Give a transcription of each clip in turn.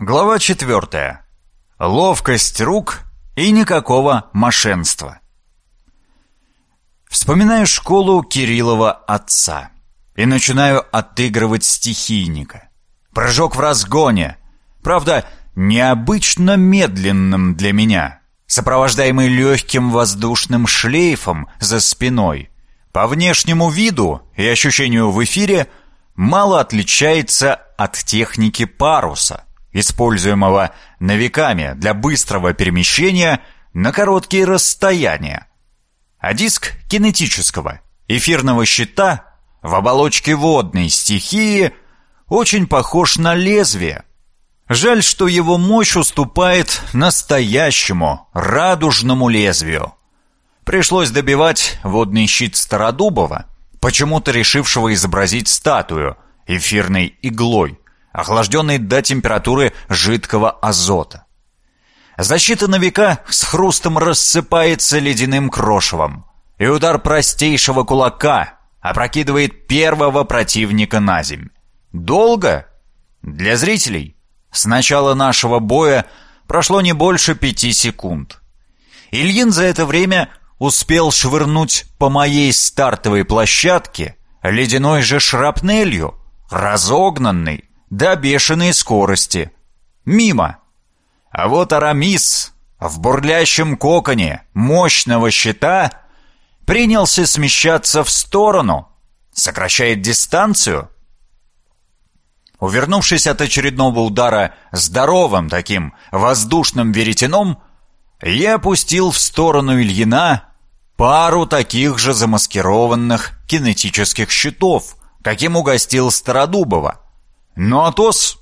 Глава четвертая. Ловкость рук и никакого мошенства. Вспоминаю школу Кириллова отца и начинаю отыгрывать стихийника. Прыжок в разгоне, правда, необычно медленным для меня, сопровождаемый легким воздушным шлейфом за спиной. По внешнему виду и ощущению в эфире мало отличается от техники паруса используемого новиками для быстрого перемещения на короткие расстояния. А диск кинетического, эфирного щита в оболочке водной стихии очень похож на лезвие. Жаль, что его мощь уступает настоящему радужному лезвию. Пришлось добивать водный щит Стародубова, почему-то решившего изобразить статую эфирной иглой охлажденный до температуры жидкого азота. Защита на века с хрустом рассыпается ледяным крошевом, и удар простейшего кулака опрокидывает первого противника на земь. Долго? Для зрителей. С начала нашего боя прошло не больше пяти секунд. Ильин за это время успел швырнуть по моей стартовой площадке ледяной же шрапнелью, разогнанный, до бешеной скорости. Мимо. А вот Арамис в бурлящем коконе мощного щита принялся смещаться в сторону, сокращает дистанцию. Увернувшись от очередного удара здоровым таким воздушным веретеном, я опустил в сторону Ильина пару таких же замаскированных кинетических щитов, каким угостил Стародубова. Но Атос,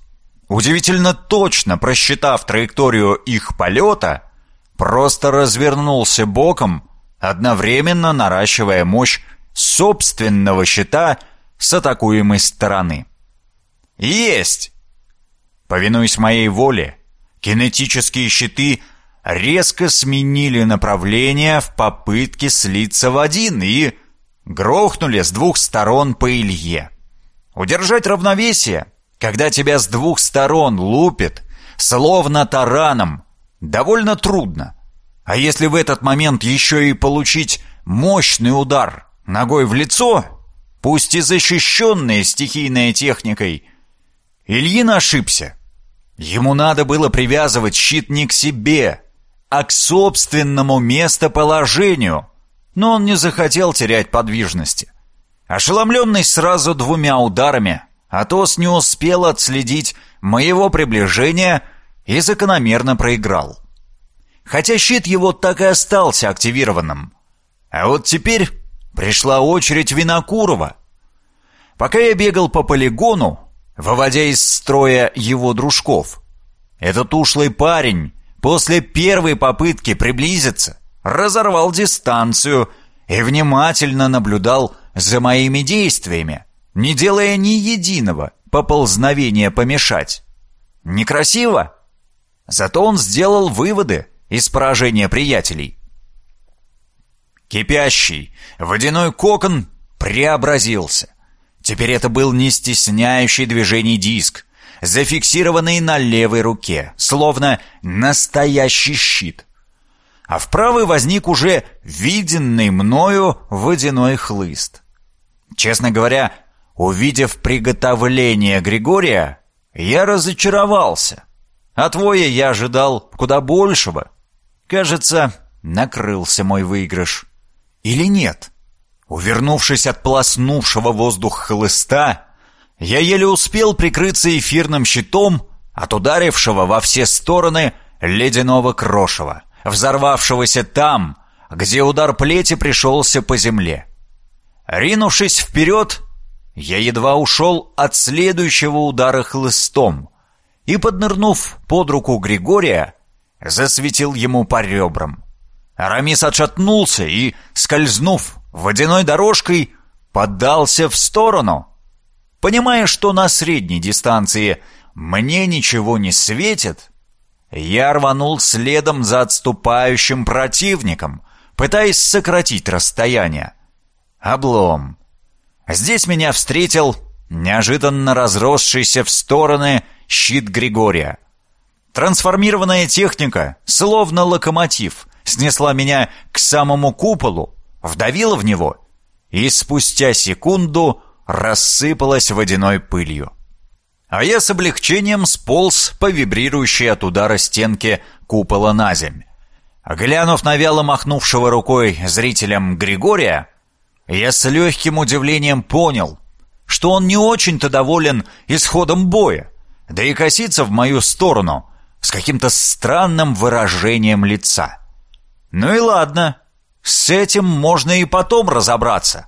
удивительно точно просчитав траекторию их полета, просто развернулся боком, одновременно наращивая мощь собственного щита с атакуемой стороны. «Есть!» Повинуясь моей воле, кинетические щиты резко сменили направление в попытке слиться в один и грохнули с двух сторон по Илье. Удержать равновесие когда тебя с двух сторон лупит, словно тараном, довольно трудно. А если в этот момент еще и получить мощный удар ногой в лицо, пусть и защищенный стихийной техникой, Ильин ошибся. Ему надо было привязывать щит не к себе, а к собственному местоположению, но он не захотел терять подвижности. Ошеломленный сразу двумя ударами, Атос не успел отследить моего приближения и закономерно проиграл. Хотя щит его так и остался активированным. А вот теперь пришла очередь Винокурова. Пока я бегал по полигону, выводя из строя его дружков, этот ушлый парень после первой попытки приблизиться разорвал дистанцию и внимательно наблюдал за моими действиями не делая ни единого поползновения помешать. Некрасиво? Зато он сделал выводы из поражения приятелей. Кипящий водяной кокон преобразился. Теперь это был не стесняющий движений диск, зафиксированный на левой руке, словно настоящий щит. А в правой возник уже виденный мною водяной хлыст. Честно говоря, Увидев приготовление Григория, я разочаровался. От воя я ожидал куда большего. Кажется, накрылся мой выигрыш. Или нет? Увернувшись от полоснувшего воздух хлыста, я еле успел прикрыться эфирным щитом от ударившего во все стороны ледяного крошева, взорвавшегося там, где удар плети пришелся по земле. Ринувшись вперед, я едва ушел от следующего удара хлыстом и, поднырнув под руку Григория, засветил ему по ребрам. Арамис отшатнулся и, скользнув водяной дорожкой, поддался в сторону. Понимая, что на средней дистанции мне ничего не светит, я рванул следом за отступающим противником, пытаясь сократить расстояние. Облом. Здесь меня встретил неожиданно разросшийся в стороны щит Григория. Трансформированная техника, словно локомотив, снесла меня к самому куполу, вдавила в него и спустя секунду рассыпалась водяной пылью. А я с облегчением сполз по вибрирующей от удара стенке купола на земь. Глянув на вяло махнувшего рукой зрителям Григория, я с легким удивлением понял, что он не очень-то доволен исходом боя, да и косится в мою сторону с каким-то странным выражением лица. Ну и ладно, с этим можно и потом разобраться.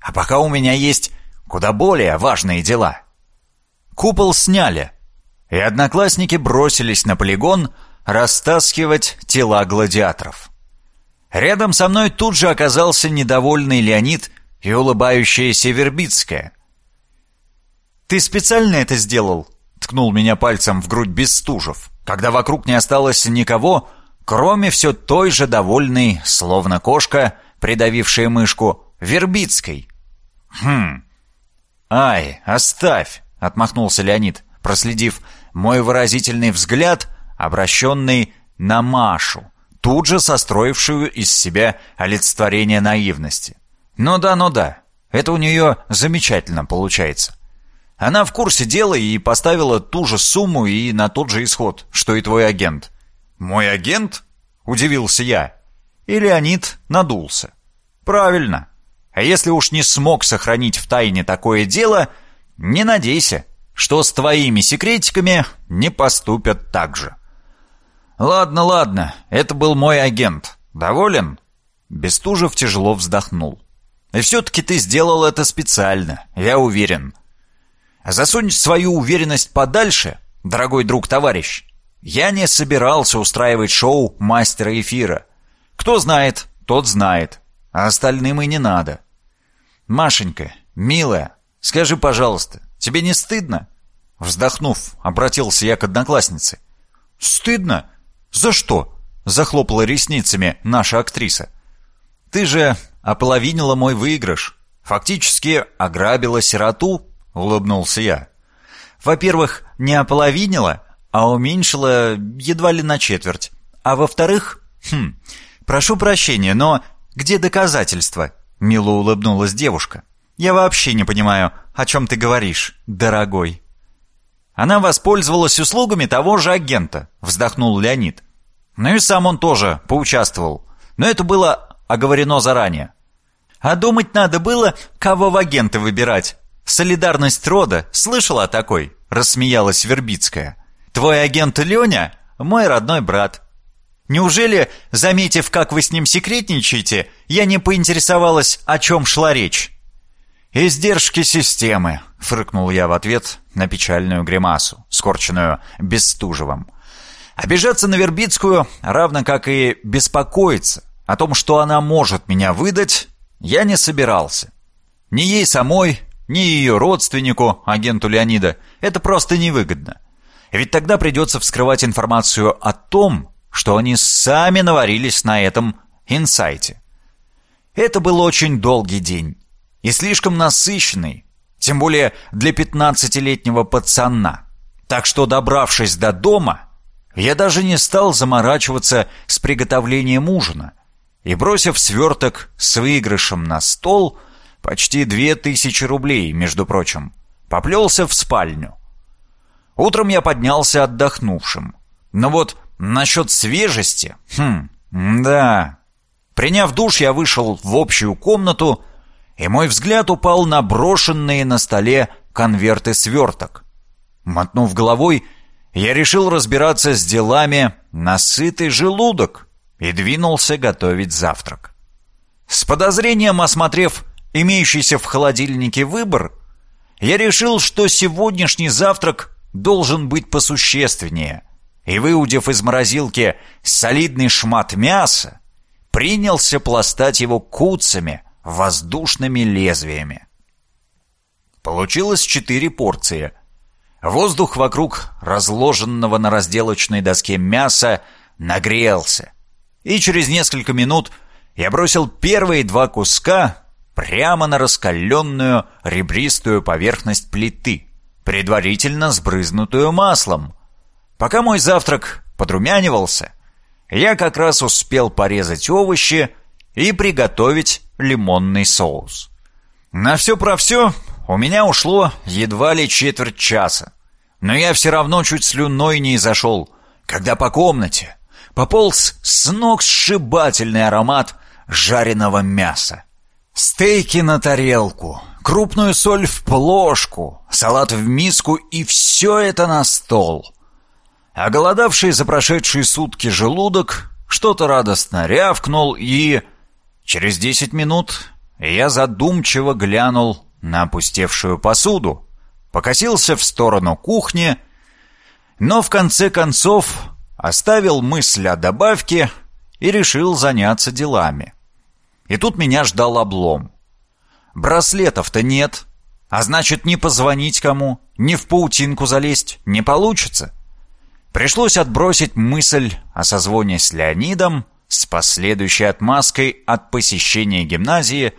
А пока у меня есть куда более важные дела. Купол сняли, и одноклассники бросились на полигон растаскивать тела гладиаторов. Рядом со мной тут же оказался недовольный Леонид и улыбающаяся Вербицкая. «Ты специально это сделал?» — ткнул меня пальцем в грудь Бестужев, когда вокруг не осталось никого, кроме все той же довольной, словно кошка, придавившая мышку, Вербицкой. «Хм, «Ай, оставь!» — отмахнулся Леонид, проследив мой выразительный взгляд, обращенный на Машу, тут же состроившую из себя олицетворение наивности. «Ну да, ну да, это у нее замечательно получается. Она в курсе дела и поставила ту же сумму и на тот же исход, что и твой агент». «Мой агент?» — удивился я. И Леонид надулся. «Правильно. А если уж не смог сохранить в тайне такое дело, не надейся, что с твоими секретиками не поступят так же. Ладно, ладно, это был мой агент. Доволен? Бестужев тяжело вздохнул. И все-таки ты сделал это специально, я уверен. Засунь свою уверенность подальше, дорогой друг-товарищ. Я не собирался устраивать шоу мастера эфира. Кто знает, тот знает а остальным и не надо. Машенька, милая, скажи, пожалуйста, тебе не стыдно? Вздохнув, обратился я к однокласснице. Стыдно? За что? Захлопала ресницами наша актриса. Ты же ополовинила мой выигрыш. Фактически ограбила сироту, улыбнулся я. Во-первых, не ополовинила, а уменьшила едва ли на четверть. А во-вторых, хм, прошу прощения, но где доказательства?» — мило улыбнулась девушка. «Я вообще не понимаю, о чем ты говоришь, дорогой». Она воспользовалась услугами того же агента, вздохнул Леонид. Ну и сам он тоже поучаствовал. Но это было оговорено заранее. А думать надо было, кого в агенты выбирать. Солидарность рода, слышала о такой? Рассмеялась Вербицкая. Твой агент Леня — мой родной брат. Неужели, заметив, как вы с ним секретничаете, я не поинтересовалась, о чем шла речь?» «Издержки системы», — фрыкнул я в ответ на печальную гримасу, скорченную Бестужевым. Обижаться на Вербицкую, равно как и беспокоиться о том, что она может меня выдать, я не собирался. Ни ей самой, ни ее родственнику, агенту Леонида, это просто невыгодно. Ведь тогда придется вскрывать информацию о том, что они сами наварились на этом инсайте. Это был очень долгий день и слишком насыщенный, тем более для пятнадцатилетнего пацана. Так что, добравшись до дома, я даже не стал заморачиваться с приготовлением ужина и, бросив сверток с выигрышем на стол, почти две тысячи рублей, между прочим, поплелся в спальню. Утром я поднялся отдохнувшим, но вот Насчет свежести? Хм, да. Приняв душ, я вышел в общую комнату, и мой взгляд упал на брошенные на столе конверты сверток. Мотнув головой, я решил разбираться с делами на сытый желудок и двинулся готовить завтрак. С подозрением осмотрев имеющийся в холодильнике выбор, я решил, что сегодняшний завтрак должен быть посущественнее – и, выудив из морозилки солидный шмат мяса, принялся пластать его куцами, воздушными лезвиями. Получилось четыре порции. Воздух вокруг разложенного на разделочной доске мяса нагрелся, и через несколько минут я бросил первые два куска прямо на раскаленную ребристую поверхность плиты, предварительно сбрызнутую маслом, Пока мой завтрак подрумянивался, я как раз успел порезать овощи и приготовить лимонный соус. На все про все у меня ушло едва ли четверть часа, но я все равно чуть слюной не изошел, когда по комнате пополз с ног сшибательный аромат жареного мяса. Стейки на тарелку, крупную соль в плошку, салат в миску и все это на стол. Оголодавший за прошедшие сутки желудок что-то радостно рявкнул и... Через десять минут я задумчиво глянул на опустевшую посуду, покосился в сторону кухни, но в конце концов оставил мысль о добавке и решил заняться делами. И тут меня ждал облом. Браслетов-то нет, а значит, не позвонить кому, ни в паутинку залезть не получится. Пришлось отбросить мысль о созвоне с Леонидом с последующей отмазкой от посещения гимназии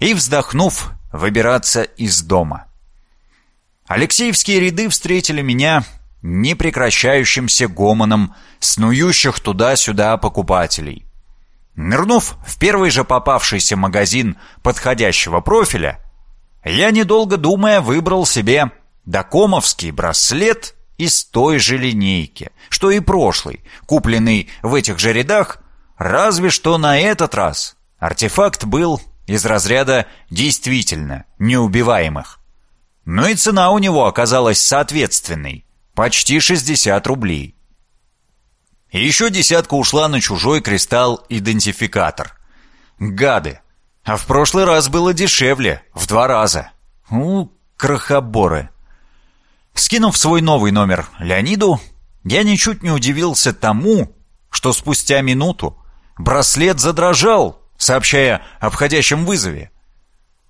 и, вздохнув, выбираться из дома. Алексеевские ряды встретили меня непрекращающимся гомоном снующих туда-сюда покупателей. Нырнув в первый же попавшийся магазин подходящего профиля, я, недолго думая, выбрал себе докомовский браслет из той же линейки, что и прошлый, купленный в этих же рядах, разве что на этот раз артефакт был из разряда действительно неубиваемых. Но и цена у него оказалась соответственной – почти 60 рублей. И еще десятка ушла на чужой кристалл-идентификатор. Гады! А в прошлый раз было дешевле, в два раза. У, крохоборы! Скинув свой новый номер Леониду, я ничуть не удивился тому, что спустя минуту браслет задрожал, сообщая о входящем вызове.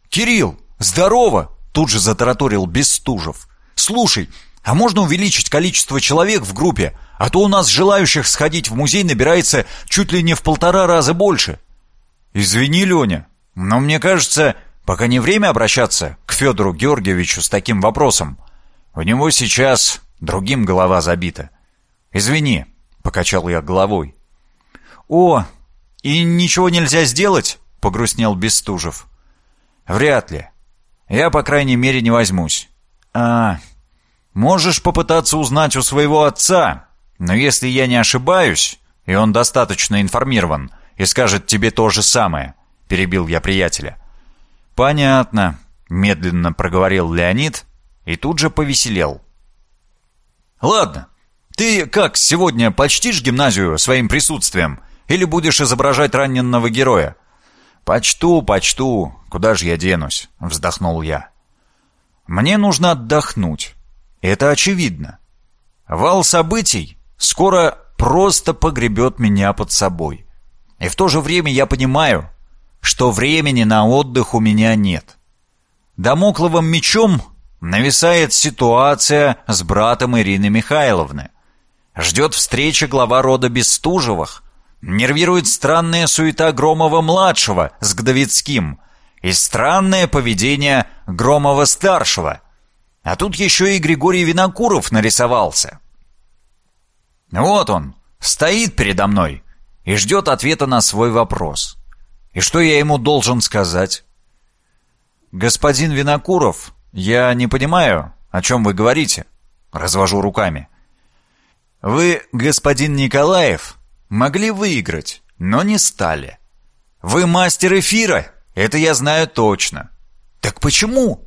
«Кирилл, здорово!» — тут же затараторил Бестужев. «Слушай, а можно увеличить количество человек в группе, а то у нас желающих сходить в музей набирается чуть ли не в полтора раза больше». «Извини, Леня, но мне кажется, пока не время обращаться к Федору Георгиевичу с таким вопросом. У него сейчас другим голова забита. Извини, покачал я головой. О, и ничего нельзя сделать? Погрустнел Бестужев. Вряд ли. Я, по крайней мере, не возьмусь. А, можешь попытаться узнать у своего отца, но если я не ошибаюсь, и он достаточно информирован, и скажет тебе то же самое, перебил я приятеля. Понятно, медленно проговорил Леонид, и тут же повеселел. «Ладно, ты как, сегодня почтишь гимназию своим присутствием или будешь изображать раненного героя?» «Почту, почту, куда же я денусь?» — вздохнул я. «Мне нужно отдохнуть. Это очевидно. Вал событий скоро просто погребет меня под собой. И в то же время я понимаю, что времени на отдых у меня нет. Домокловым мечом нависает ситуация с братом Ирины Михайловны. Ждет встречи глава рода Бестужевых. Нервирует странная суета Громова-младшего с Гдовицким и странное поведение Громова-старшего. А тут еще и Григорий Винокуров нарисовался. Вот он, стоит передо мной и ждет ответа на свой вопрос. И что я ему должен сказать? «Господин Винокуров, «Я не понимаю, о чем вы говорите?» Развожу руками. «Вы, господин Николаев, могли выиграть, но не стали. Вы мастер эфира, это я знаю точно. Так почему?»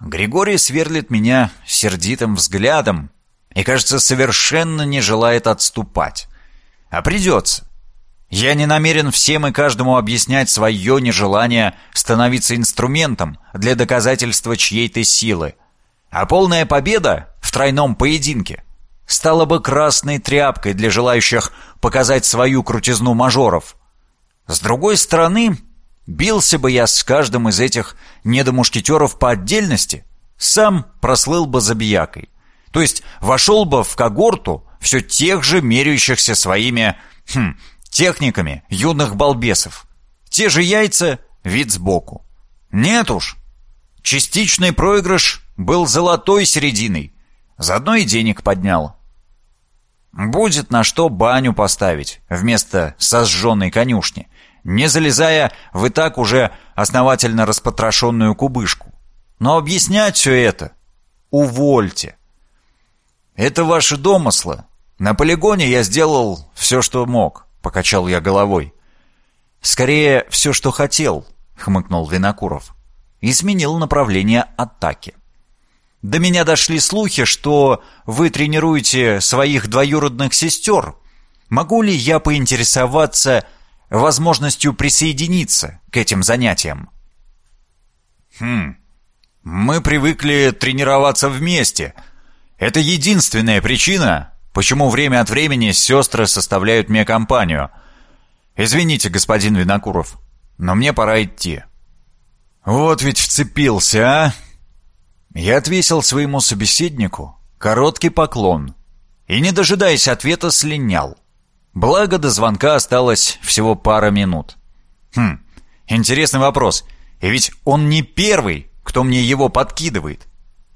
Григорий сверлит меня сердитым взглядом и, кажется, совершенно не желает отступать. А придется. Я не намерен всем и каждому объяснять свое нежелание становиться инструментом для доказательства чьей-то силы. А полная победа в тройном поединке стала бы красной тряпкой для желающих показать свою крутизну мажоров. С другой стороны, бился бы я с каждым из этих недомушкетеров по отдельности, сам прослыл бы забиякой. То есть вошел бы в когорту все тех же меряющихся своими... Хм, техниками юных балбесов. Те же яйца, вид сбоку. Нет уж. Частичный проигрыш был золотой серединой. Заодно и денег поднял. Будет на что баню поставить вместо сожженной конюшни, не залезая в и так уже основательно распотрошенную кубышку. Но объяснять все это увольте. Это ваши домыслы. На полигоне я сделал все, что мог, покачал я головой. Скорее, все, что хотел, хмыкнул Винокуров. И сменил направление атаки. До меня дошли слухи, что вы тренируете своих двоюродных сестер. Могу ли я поинтересоваться возможностью присоединиться к этим занятиям? Хм, мы привыкли тренироваться вместе. Это единственная причина, почему время от времени сестры составляют мне компанию. Извините, господин Винокуров, но мне пора идти. Вот ведь вцепился, а? Я отвесил своему собеседнику короткий поклон и, не дожидаясь ответа, слинял. Благо, до звонка осталось всего пара минут. Хм, интересный вопрос. И ведь он не первый, кто мне его подкидывает.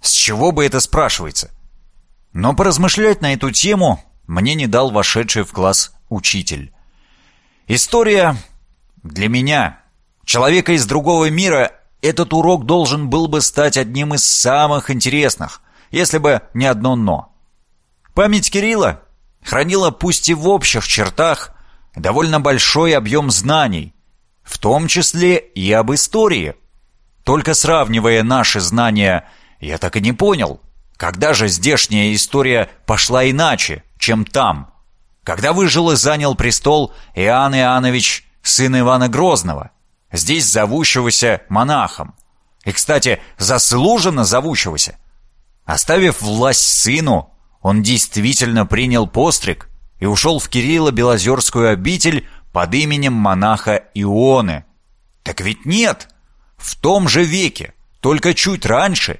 С чего бы это спрашивается? Но поразмышлять на эту тему мне не дал вошедший в класс учитель. История для меня, человека из другого мира, этот урок должен был бы стать одним из самых интересных, если бы не одно «но». Память Кирилла хранила пусть и в общих чертах довольно большой объем знаний, в том числе и об истории – только сравнивая наши знания, я так и не понял, когда же здешняя история пошла иначе, чем там. Когда выжил и занял престол Иоанн Иоаннович, сын Ивана Грозного, здесь зовущегося монахом. И, кстати, заслуженно зовущегося. Оставив власть сыну, он действительно принял постриг и ушел в Кирилло-Белозерскую обитель под именем монаха Ионы. Так ведь нет! В том же веке, только чуть раньше,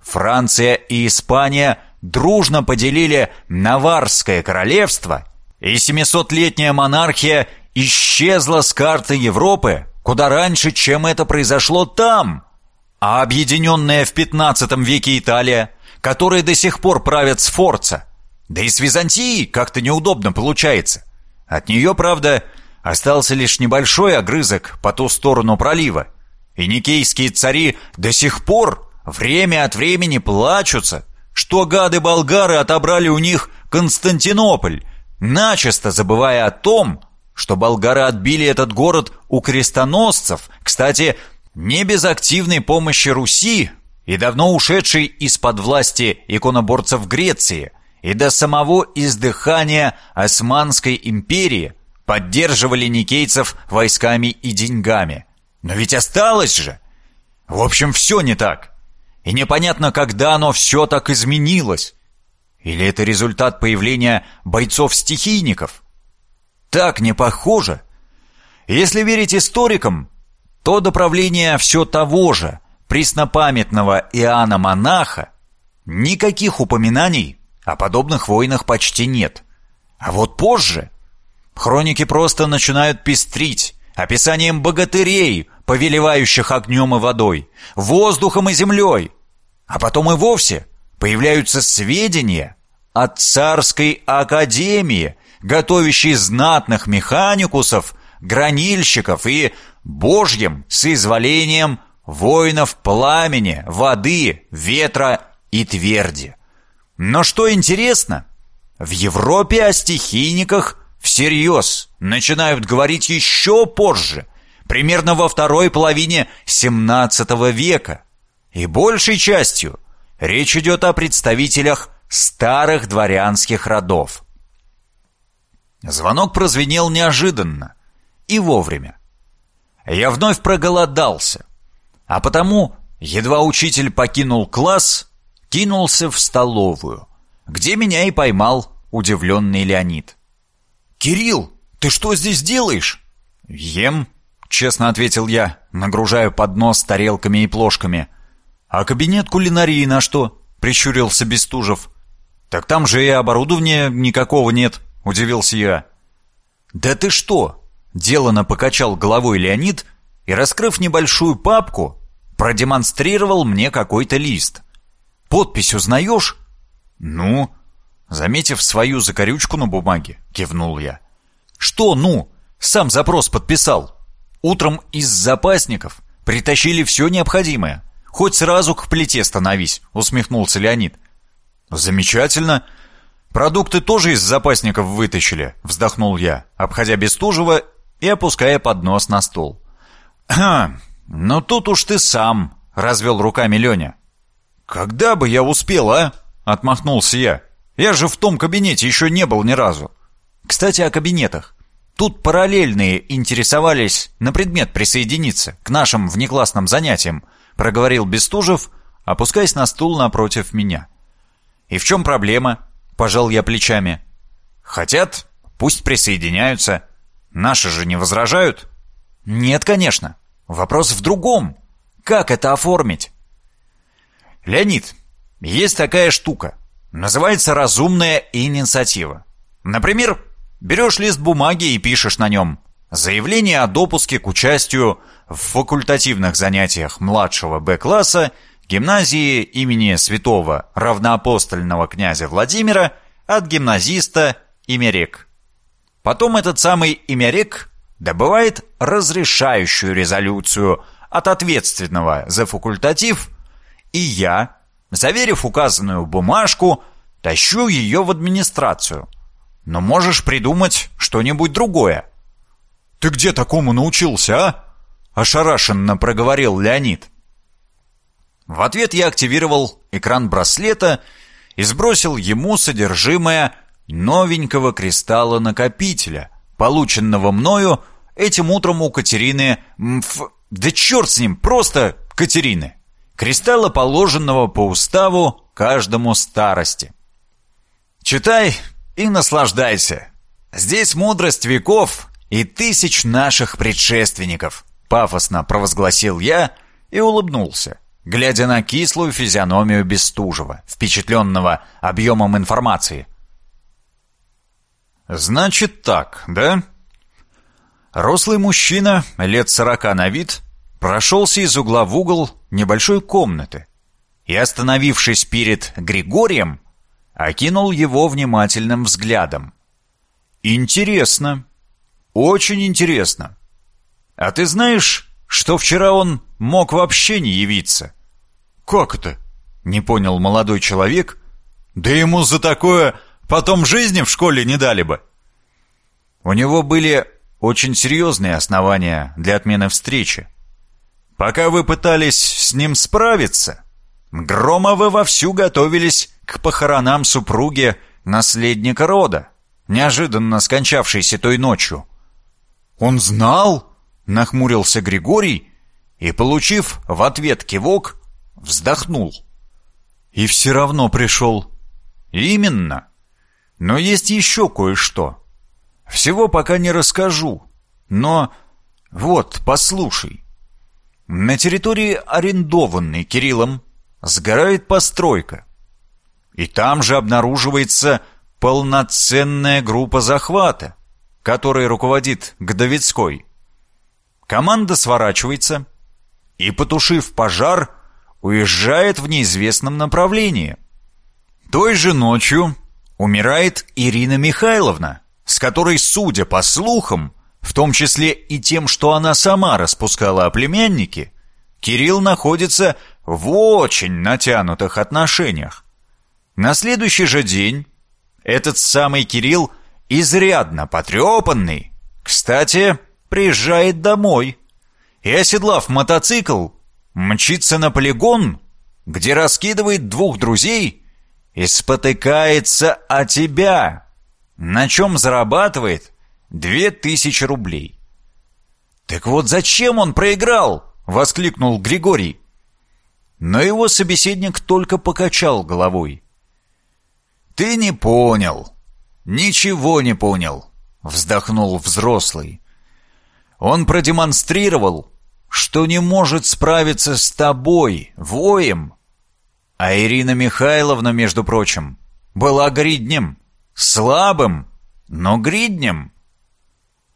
Франция и Испания дружно поделили Наварское королевство, и 700-летняя монархия исчезла с карты Европы куда раньше, чем это произошло там. А объединенная в 15 веке Италия, которая до сих пор правит с Форца, да и с Византией как-то неудобно получается. От нее, правда, остался лишь небольшой огрызок по ту сторону пролива, и никейские цари до сих пор время от времени плачутся, что гады-болгары отобрали у них Константинополь, начисто забывая о том, что болгары отбили этот город у крестоносцев, кстати, не без активной помощи Руси и давно ушедшей из-под власти иконоборцев Греции, и до самого издыхания Османской империи поддерживали никейцев войсками и деньгами. Но ведь осталось же. В общем, все не так. И непонятно, когда оно все так изменилось. Или это результат появления бойцов-стихийников? Так не похоже. Если верить историкам, то до правления все того же преснопамятного Иоанна Монаха никаких упоминаний о подобных войнах почти нет. А вот позже хроники просто начинают пестрить описанием богатырей, повелевающих огнем и водой, воздухом и землей. А потом и вовсе появляются сведения от царской академии, готовящей знатных механикусов, гранильщиков и божьим соизволением воинов пламени, воды, ветра и тверди. Но что интересно, в Европе о стихийниках всерьез начинают говорить еще позже – примерно во второй половине XVII века. И большей частью речь идет о представителях старых дворянских родов. Звонок прозвенел неожиданно и вовремя. Я вновь проголодался, а потому, едва учитель покинул класс, кинулся в столовую, где меня и поймал удивленный Леонид. «Кирилл, ты что здесь делаешь?» «Ем», — честно ответил я, нагружая поднос тарелками и плошками. «А кабинет кулинарии на что?» — прищурился Бестужев. «Так там же и оборудования никакого нет», — удивился я. «Да ты что?» — делано покачал головой Леонид и, раскрыв небольшую папку, продемонстрировал мне какой-то лист. «Подпись узнаешь?» «Ну?» Заметив свою закорючку на бумаге, кивнул я. «Что «ну»? Сам запрос подписал. Утром из запасников притащили все необходимое. Хоть сразу к плите становись», — усмехнулся Леонид. «Замечательно. Продукты тоже из запасников вытащили», — вздохнул я, обходя Бестужева и опуская поднос на стол. «Хм, ну тут уж ты сам», — развел руками Леня. «Когда бы я успел, а?» — отмахнулся я. «Я же в том кабинете еще не был ни разу». «Кстати, о кабинетах. Тут параллельные интересовались на предмет присоединиться к нашим внеклассным занятиям», — проговорил Бестужев, опускаясь на стул напротив меня. «И в чем проблема?» — пожал я плечами. «Хотят? Пусть присоединяются. Наши же не возражают?» «Нет, конечно. Вопрос в другом. Как это оформить?» «Леонид, есть такая штука. Называется разумная инициатива. Например, берешь лист бумаги и пишешь на нем «Заявление о допуске к участию в факультативных занятиях младшего Б-класса гимназии имени святого равноапостольного князя Владимира от гимназиста Имерек. Потом этот самый Имерек добывает разрешающую резолюцию от ответственного за факультатив, и я, заверив указанную бумажку, тащу ее в администрацию. Но можешь придумать что-нибудь другое. «Ты где такому научился, а?» – ошарашенно проговорил Леонид. В ответ я активировал экран браслета и сбросил ему содержимое новенького кристалла-накопителя, полученного мною этим утром у Катерины Мф... Да черт с ним, просто Катерины. Кристалла, положенного по уставу каждому старости. Читай и наслаждайся. Здесь мудрость веков и тысяч наших предшественников, пафосно провозгласил я и улыбнулся глядя на кислую физиономию Бестужева, впечатленного объемом информации. «Значит так, да?» Рослый мужчина, лет сорока на вид, прошелся из угла в угол небольшой комнаты и, остановившись перед Григорием, окинул его внимательным взглядом. «Интересно. Очень интересно. А ты знаешь, что вчера он мог вообще не явиться?» «Как это?» — не понял молодой человек. «Да ему за такое потом жизни в школе не дали бы». У него были очень серьезные основания для отмены встречи. Пока вы пытались с ним справиться, Громовы вовсю готовились к похоронам супруги наследника рода, неожиданно скончавшейся той ночью. «Он знал?» — нахмурился Григорий и, получив в ответ кивок, вздохнул. И все равно пришел. Именно. Но есть еще кое-что. Всего пока не расскажу. Но вот, послушай. На территории, арендованной Кириллом, сгорает постройка. И там же обнаруживается полноценная группа захвата, которой руководит Гдовицкой. Команда сворачивается и, потушив пожар, уезжает в неизвестном направлении. Той же ночью умирает Ирина Михайловна, с которой, судя по слухам, в том числе и тем, что она сама распускала о племяннике, Кирилл находится в очень натянутых отношениях. На следующий же день этот самый Кирилл, изрядно потрепанный, кстати, приезжает домой и, оседлав мотоцикл, мчится на полигон, где раскидывает двух друзей и спотыкается о тебя, на чем зарабатывает две тысячи рублей. «Так вот зачем он проиграл?» — воскликнул Григорий. Но его собеседник только покачал головой. «Ты не понял. Ничего не понял», — вздохнул взрослый. «Он продемонстрировал, что не может справиться с тобой, воем. А Ирина Михайловна, между прочим, была гриднем, слабым, но гриднем.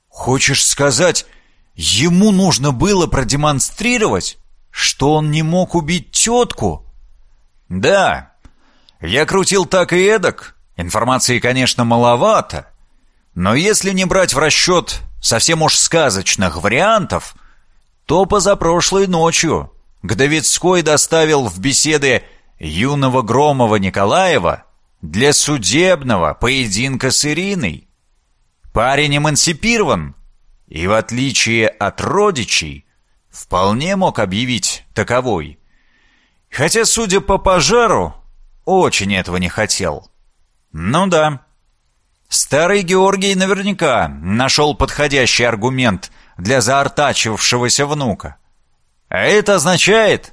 Хочешь сказать, ему нужно было продемонстрировать, что он не мог убить тетку? Да, я крутил так и эдак, Информации, конечно, маловато, но если не брать в расчет совсем уж сказочных вариантов, то позапрошлой ночью Гдовицкой доставил в беседы юного Громова Николаева для судебного поединка с Ириной. Парень эмансипирован и, в отличие от родичей, вполне мог объявить таковой. Хотя, судя по пожару, очень этого не хотел. Ну да. Старый Георгий наверняка нашел подходящий аргумент для заортачивавшегося внука. А это означает,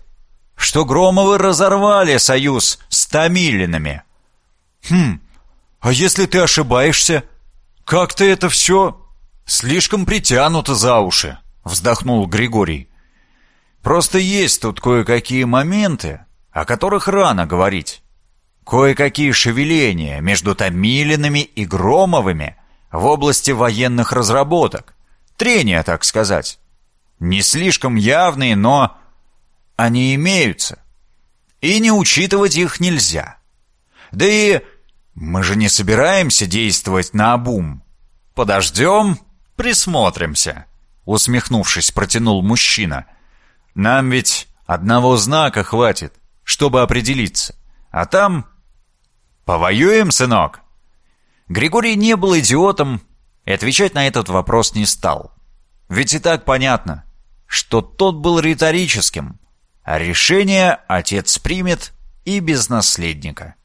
что Громовы разорвали союз с Томилинами. Хм, а если ты ошибаешься? Как-то это все слишком притянуто за уши, вздохнул Григорий. Просто есть тут кое-какие моменты, о которых рано говорить. Кое-какие шевеления между Томилинами и Громовыми в области военных разработок. Трения, так сказать. Не слишком явные, но они имеются. И не учитывать их нельзя. Да и мы же не собираемся действовать на обум. Подождем, присмотримся. Усмехнувшись, протянул мужчина. Нам ведь одного знака хватит, чтобы определиться. А там «Повоюем, сынок?» Григорий не был идиотом и отвечать на этот вопрос не стал. Ведь и так понятно, что тот был риторическим, а решение отец примет и без наследника.